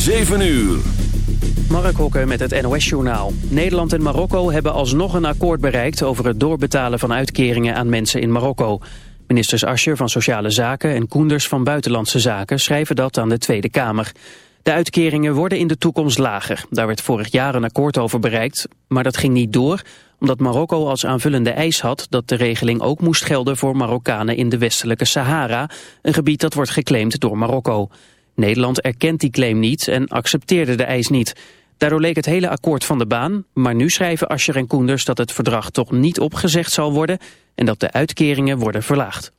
7 uur. Mark Hokke met het NOS-journaal. Nederland en Marokko hebben alsnog een akkoord bereikt... over het doorbetalen van uitkeringen aan mensen in Marokko. Ministers Ascher van Sociale Zaken en Koenders van Buitenlandse Zaken... schrijven dat aan de Tweede Kamer. De uitkeringen worden in de toekomst lager. Daar werd vorig jaar een akkoord over bereikt, maar dat ging niet door... omdat Marokko als aanvullende eis had dat de regeling ook moest gelden... voor Marokkanen in de westelijke Sahara... een gebied dat wordt geclaimd door Marokko. Nederland erkent die claim niet en accepteerde de eis niet. Daardoor leek het hele akkoord van de baan, maar nu schrijven Ascher en Koenders dat het verdrag toch niet opgezegd zal worden en dat de uitkeringen worden verlaagd.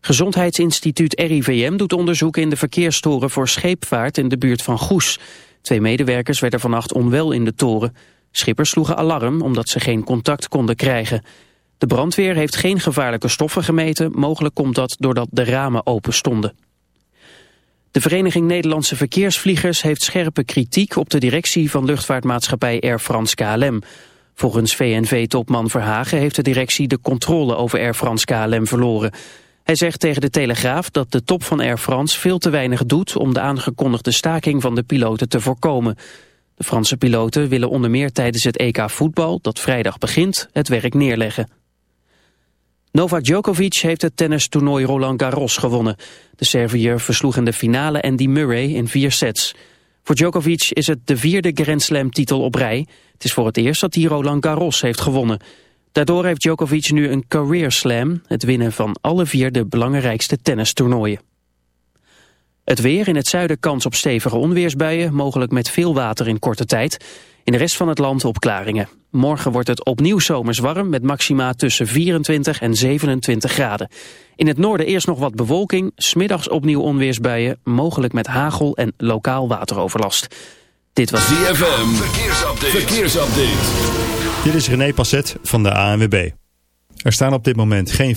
Gezondheidsinstituut RIVM doet onderzoek in de verkeerstoren voor scheepvaart in de buurt van Goes. Twee medewerkers werden vannacht onwel in de toren. Schippers sloegen alarm omdat ze geen contact konden krijgen. De brandweer heeft geen gevaarlijke stoffen gemeten. Mogelijk komt dat doordat de ramen open stonden. De Vereniging Nederlandse Verkeersvliegers heeft scherpe kritiek op de directie van luchtvaartmaatschappij Air France KLM. Volgens VNV-topman Verhagen heeft de directie de controle over Air France KLM verloren. Hij zegt tegen de Telegraaf dat de top van Air France veel te weinig doet om de aangekondigde staking van de piloten te voorkomen. De Franse piloten willen onder meer tijdens het EK voetbal, dat vrijdag begint, het werk neerleggen. Novak Djokovic heeft het tennistoernooi Roland Garros gewonnen. De Serviër versloeg in de finale Andy Murray in vier sets. Voor Djokovic is het de vierde Grand Slam titel op rij. Het is voor het eerst dat hij Roland Garros heeft gewonnen. Daardoor heeft Djokovic nu een career slam, het winnen van alle vier de belangrijkste tennistoernooien. Het weer, in het zuiden kans op stevige onweersbuien, mogelijk met veel water in korte tijd. In de rest van het land opklaringen. Morgen wordt het opnieuw zomers warm met maxima tussen 24 en 27 graden. In het noorden eerst nog wat bewolking, smiddags opnieuw onweersbuien, mogelijk met hagel en lokaal wateroverlast. Dit was ZFM, verkeersupdate. verkeersupdate. Dit is René Passet van de ANWB. Er staan op dit moment geen...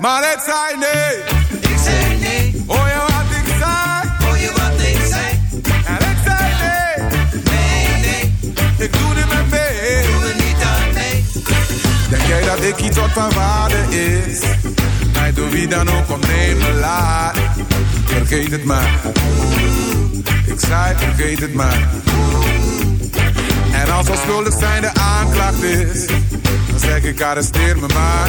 maar het zei nee. Ik zei nee. Hoor je wat ik zei? Hoor je wat ik zei? En ik zei nee. Nee, nee. Ik doe niet meer mee. Doe er niet aan mee. Denk jij dat ik iets wat van waarde is? Mij doe wie dan ook opnemen me laat. Vergeet het maar. Ik zei vergeet het maar. En als al schuldig zijn de aanklacht is, dan zeg ik arresteer me maar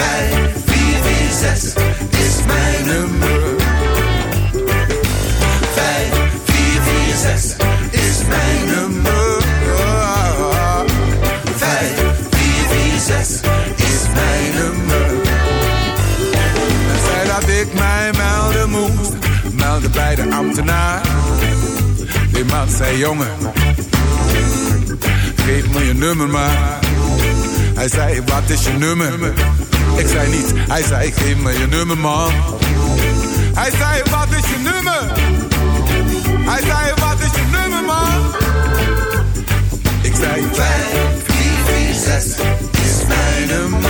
5, 4, 4, 6 is mijn nummer. 5, 4, 4, 6 is mijn nummer. 5, 4, 4, 6 is mijn nummer. Hij zei dat ik mij melden moest, melden bij de ambtenaar. Die man zei jongen, geef me je nummer maar. Hij zei wat is je nummer? Ik zei niet, hij zei, geef me je nummer man. Hij zei, wat is je nummer? Hij zei, wat is je nummer man? Ik zei, 5, 4, 4, 6 is mijn nummer.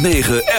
106.9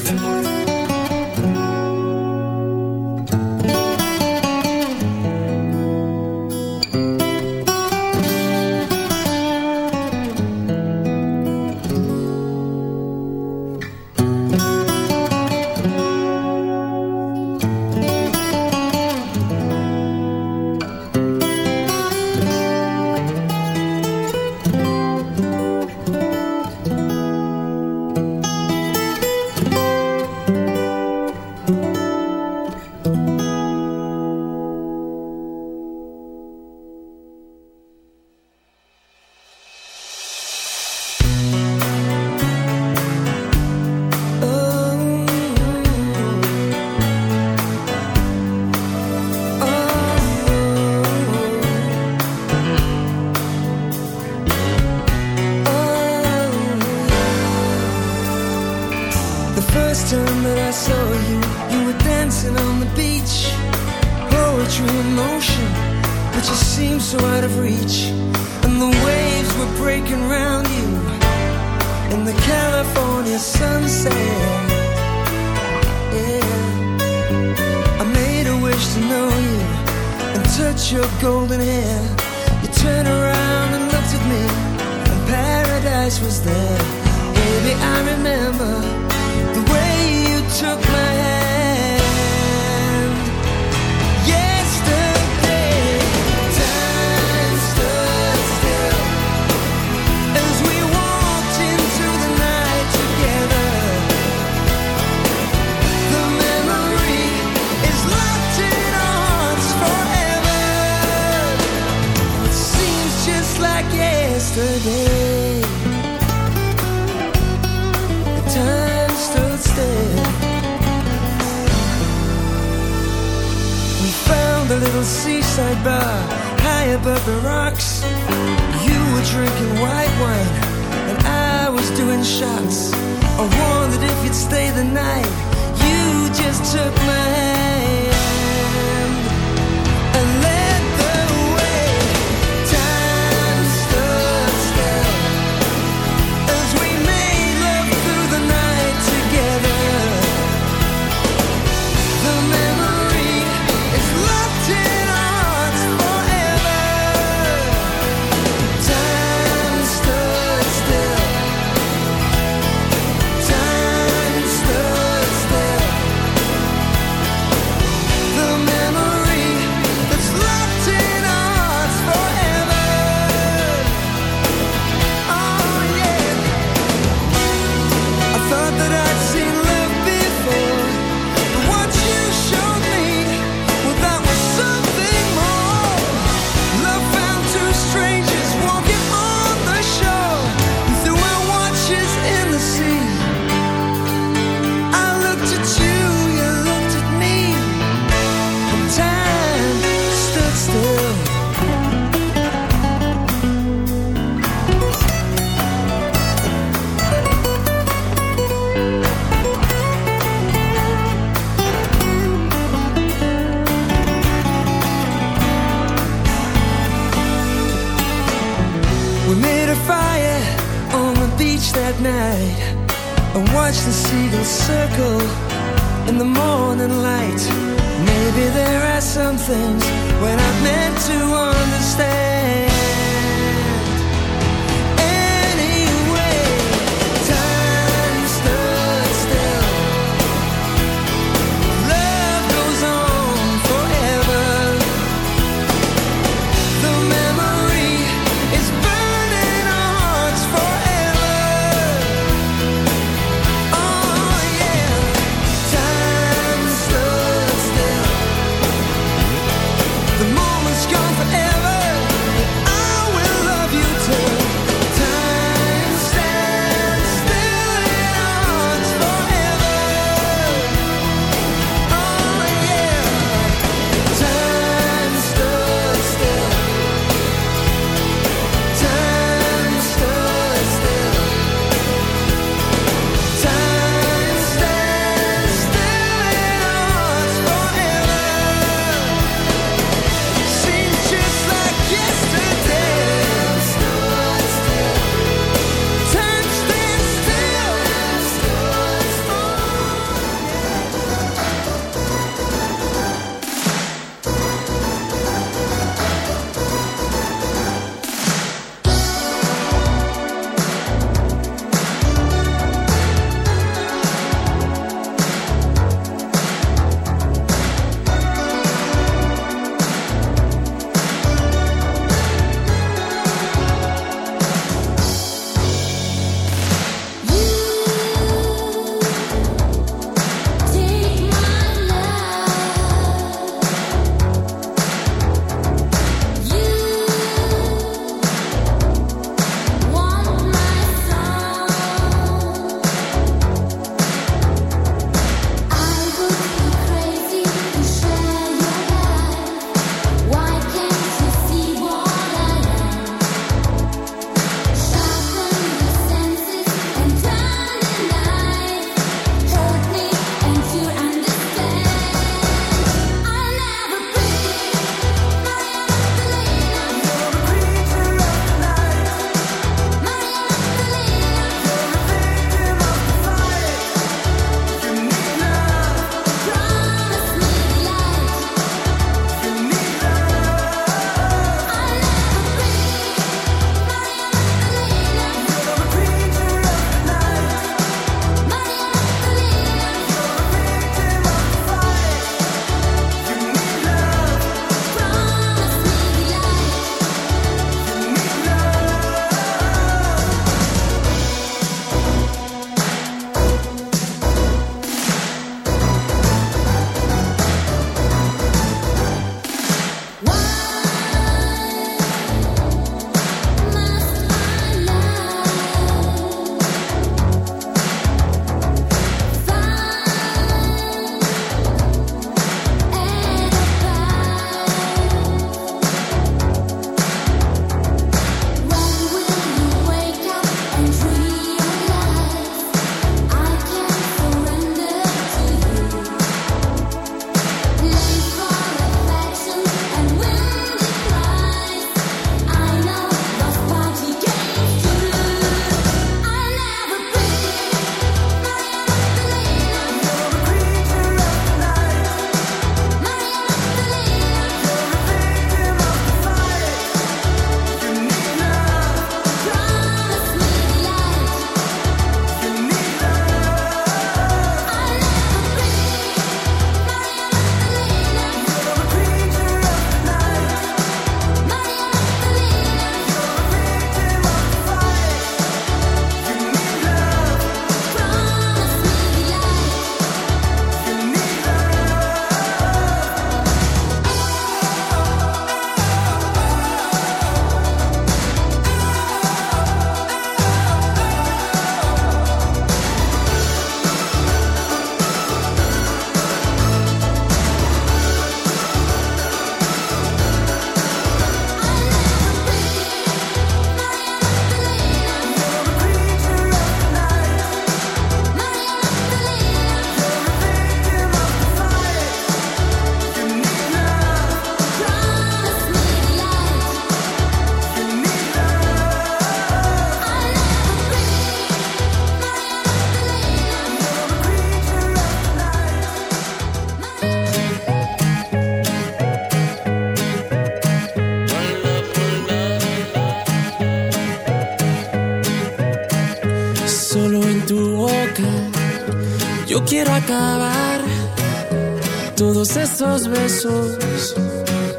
Zandvoort.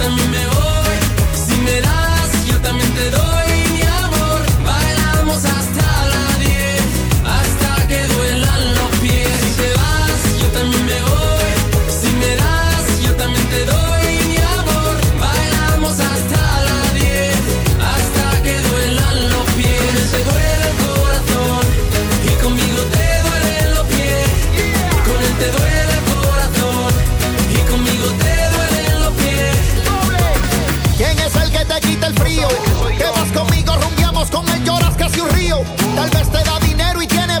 También me voy. Si me das, él, lloras casi un río. Tal vez te da dinero y tiene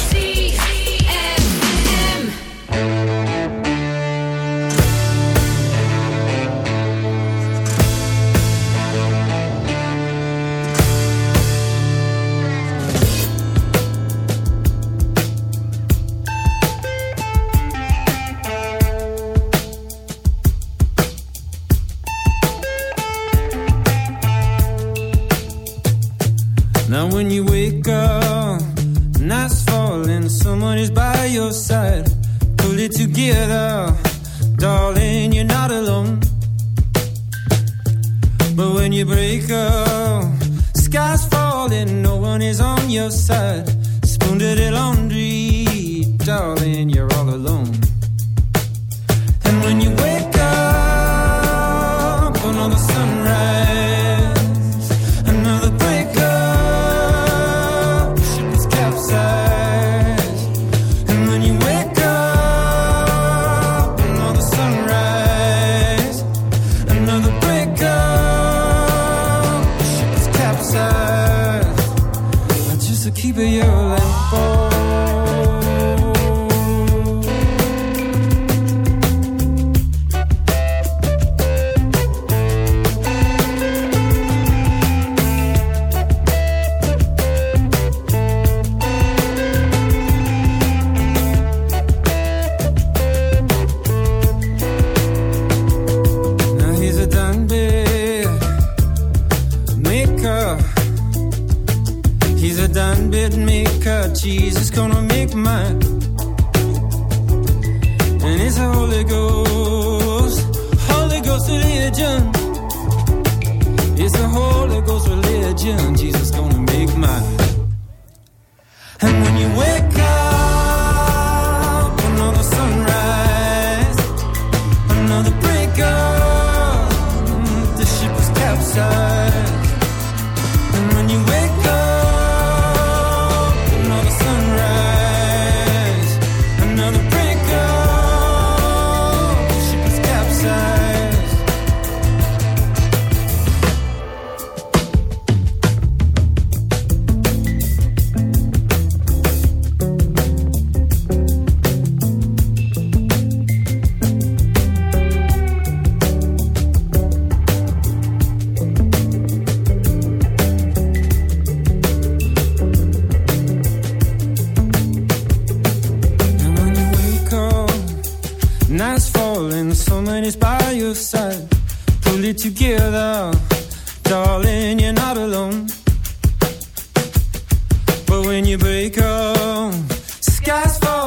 to keep it your life.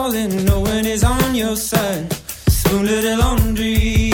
darling, no one is on your side. Spoon little laundry.